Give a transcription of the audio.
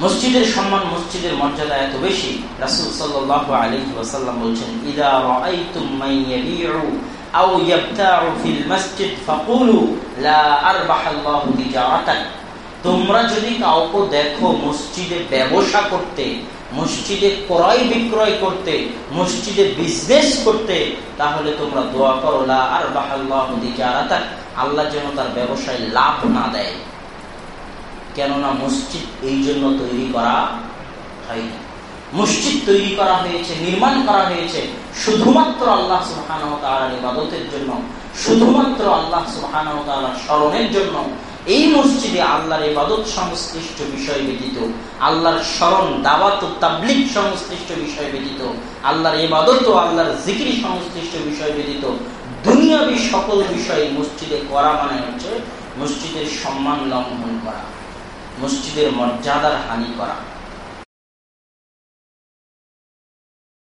মসজিদের সম্মান, মসজিদের মর্যাদা এত বেশি? রাসুল সাল্লাহ আলী ওয়াসাল্লাম বলছেন, ইদা তোমরা যদি কাউকে দেখো মসজিদে ব্যবসা করতে, মসজিদে ক্রয় বিক্রয় করতে, মসজিদে বিজনেস করতে, তাহলে তোমরা দোয়া করো, লা আরবাহাল্লাহু তিজারাতাক আল্লাহ যেন তার ব্যবসায় লাভ না দেয়। কেননা মসজিদ এই জন্য তৈরি করা হয়নি। মসজিদ তৈরি করা হয়েছে, নির্মাণ করা হয়েছে শুধুমাত্র আল্লাহ সুহান ইবাদতের জন্য, শুধুমাত্র আল্লাহ সুহান স্মরণের জন্য। এই মসজিদে আল্লাহর ইবাদত সংশ্লিষ্ট বিষয় ব্যতীত, আল্লাহর স্মরণ, দাওয়াত তাবলিক সংশ্লিষ্ট বিষয় ব্যতীত, আল্লাহর ইবাদত ও আল্লাহর জিকির সংশ্লিষ্ট বিষয় ব্যতীত, দুনিয়াবী সকল বিষয় মসজিদে করা মানে হচ্ছে মসজিদের সম্মান লঙ্ঘন করা। মসজিদের মর্যাদার হানি করা।